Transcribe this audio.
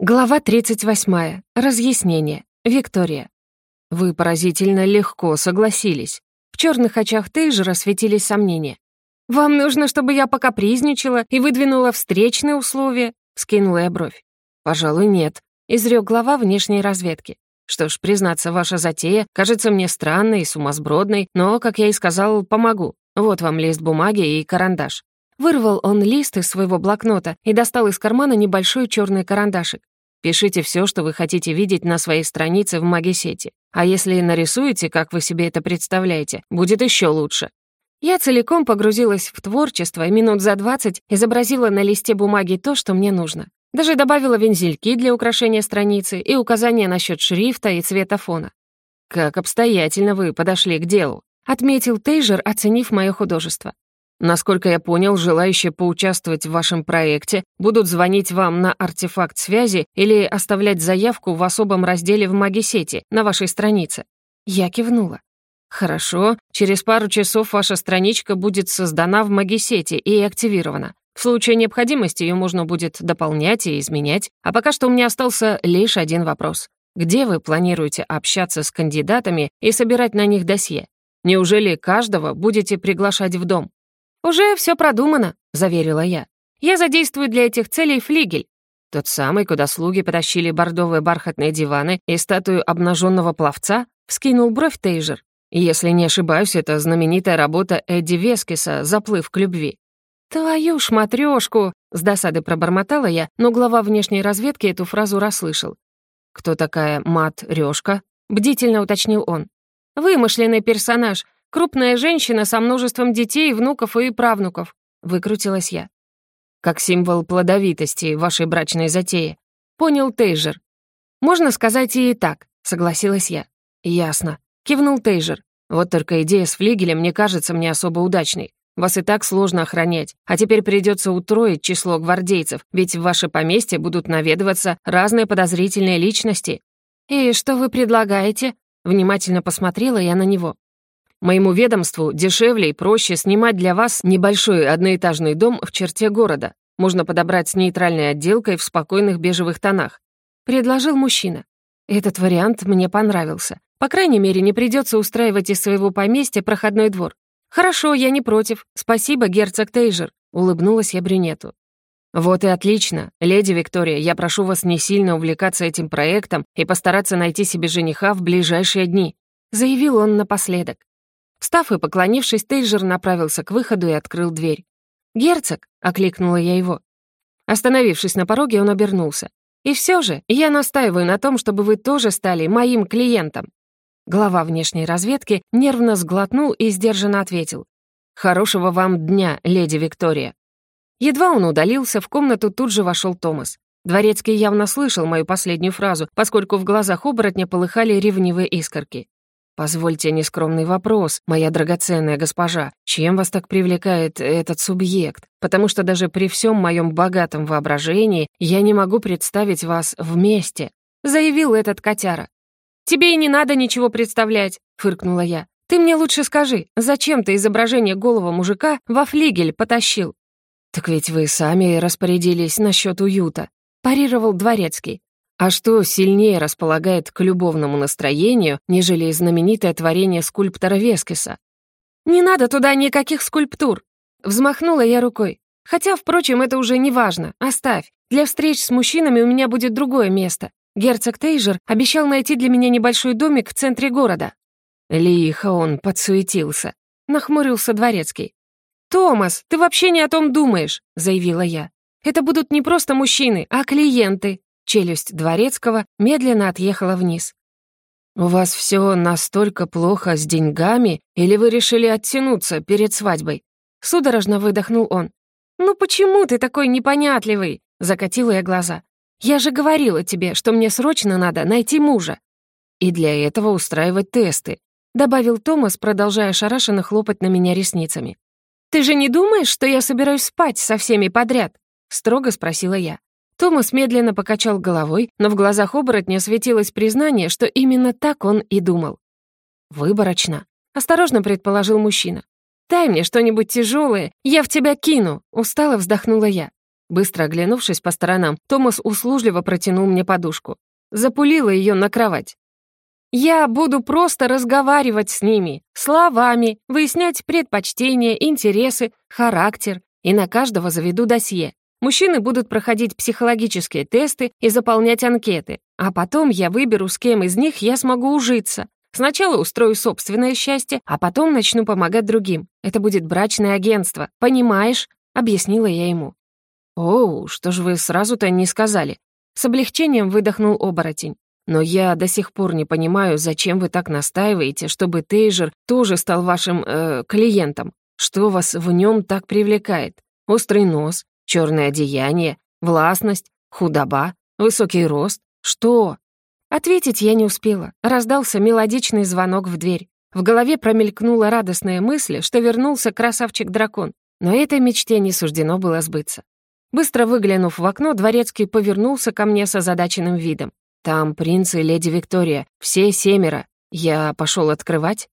Глава 38. Разъяснение. Виктория. Вы поразительно легко согласились. В черных очах Тейжера светились сомнения. «Вам нужно, чтобы я покапризничала и выдвинула встречные условия?» — скинула я бровь. «Пожалуй, нет», — изрек глава внешней разведки. «Что ж, признаться, ваша затея кажется мне странной и сумасбродной, но, как я и сказал, помогу. Вот вам лист бумаги и карандаш. Вырвал он лист из своего блокнота и достал из кармана небольшой черный карандашик. Пишите все, что вы хотите видеть на своей странице в магисете. А если нарисуете, как вы себе это представляете, будет еще лучше. Я целиком погрузилась в творчество и минут за 20 изобразила на листе бумаги то, что мне нужно. Даже добавила вензельки для украшения страницы и указания насчет шрифта и цвета фона. «Как обстоятельно вы подошли к делу», — отметил Тейжер, оценив мое художество. Насколько я понял, желающие поучаствовать в вашем проекте будут звонить вам на артефакт связи или оставлять заявку в особом разделе в Магисете на вашей странице. Я кивнула. Хорошо, через пару часов ваша страничка будет создана в Магисете и активирована. В случае необходимости ее можно будет дополнять и изменять. А пока что у меня остался лишь один вопрос. Где вы планируете общаться с кандидатами и собирать на них досье? Неужели каждого будете приглашать в дом? «Уже все продумано», — заверила я. «Я задействую для этих целей флигель. Тот самый, куда слуги потащили бордовые бархатные диваны и статую обнаженного пловца?» — вскинул бровь Тейжер. «Если не ошибаюсь, это знаменитая работа Эдди Вескиса «Заплыв к любви». «Твою ж матрёшку!» — с досады пробормотала я, но глава внешней разведки эту фразу расслышал. «Кто такая Мат Рёшка?» — бдительно уточнил он. «Вымышленный персонаж, Крупная женщина со множеством детей, внуков и правнуков», — выкрутилась я. «Как символ плодовитости вашей брачной затеи», — понял Тейжер. «Можно сказать и так», — согласилась я. «Ясно», — кивнул Тейжер. «Вот только идея с флигелем мне кажется мне особо удачной. Вас и так сложно охранять, а теперь придется утроить число гвардейцев, ведь в ваше поместье будут наведываться разные подозрительные личности». «И что вы предлагаете?» Внимательно посмотрела я на него. Моему ведомству дешевле и проще снимать для вас небольшой одноэтажный дом в черте города. Можно подобрать с нейтральной отделкой в спокойных бежевых тонах. Предложил мужчина. Этот вариант мне понравился. По крайней мере, не придется устраивать из своего поместья проходной двор. «Хорошо, я не против. Спасибо, герцог Тейжер», — улыбнулась я брюнету. «Вот и отлично. Леди Виктория, я прошу вас не сильно увлекаться этим проектом и постараться найти себе жениха в ближайшие дни», — заявил он напоследок. Встав и поклонившись, Тейджер направился к выходу и открыл дверь. «Герцог!» — окликнула я его. Остановившись на пороге, он обернулся. «И все же, я настаиваю на том, чтобы вы тоже стали моим клиентом». Глава внешней разведки нервно сглотнул и сдержанно ответил. «Хорошего вам дня, леди Виктория». Едва он удалился, в комнату тут же вошел Томас. Дворецкий явно слышал мою последнюю фразу, поскольку в глазах оборотня полыхали ревнивые искорки. «Позвольте нескромный вопрос, моя драгоценная госпожа. Чем вас так привлекает этот субъект? Потому что даже при всем моем богатом воображении я не могу представить вас вместе», — заявил этот котяра. «Тебе и не надо ничего представлять», — фыркнула я. «Ты мне лучше скажи, зачем ты изображение голого мужика во флигель потащил?» «Так ведь вы сами распорядились насчет уюта», — парировал дворецкий. А что сильнее располагает к любовному настроению, нежели знаменитое творение скульптора Вескиса? «Не надо туда никаких скульптур!» Взмахнула я рукой. «Хотя, впрочем, это уже не важно. Оставь. Для встреч с мужчинами у меня будет другое место. Герцог Тейжер обещал найти для меня небольшой домик в центре города». Лихо он подсуетился. Нахмурился дворецкий. «Томас, ты вообще не о том думаешь», — заявила я. «Это будут не просто мужчины, а клиенты. Челюсть дворецкого медленно отъехала вниз. «У вас все настолько плохо с деньгами, или вы решили оттянуться перед свадьбой?» Судорожно выдохнул он. «Ну почему ты такой непонятливый?» Закатила я глаза. «Я же говорила тебе, что мне срочно надо найти мужа». «И для этого устраивать тесты», добавил Томас, продолжая шарашенно хлопать на меня ресницами. «Ты же не думаешь, что я собираюсь спать со всеми подряд?» строго спросила я. Томас медленно покачал головой, но в глазах оборотня светилось признание, что именно так он и думал. «Выборочно», — осторожно предположил мужчина. «Дай мне что-нибудь тяжелое, я в тебя кину», — устало вздохнула я. Быстро оглянувшись по сторонам, Томас услужливо протянул мне подушку. Запулила ее на кровать. «Я буду просто разговаривать с ними, словами, выяснять предпочтения, интересы, характер, и на каждого заведу досье. Мужчины будут проходить психологические тесты и заполнять анкеты, а потом я выберу, с кем из них я смогу ужиться. Сначала устрою собственное счастье, а потом начну помогать другим. Это будет брачное агентство, понимаешь?» — объяснила я ему. «Оу, что же вы сразу-то не сказали?» С облегчением выдохнул оборотень. «Но я до сих пор не понимаю, зачем вы так настаиваете, чтобы Тейжер тоже стал вашим, э, клиентом. Что вас в нем так привлекает? Острый нос, черное одеяние, властность, худоба, высокий рост? Что?» Ответить я не успела. Раздался мелодичный звонок в дверь. В голове промелькнула радостная мысль, что вернулся красавчик-дракон. Но этой мечте не суждено было сбыться. Быстро выглянув в окно, дворецкий повернулся ко мне с озадаченным видом. «Там принц и леди Виктория, все семеро. Я пошел открывать?»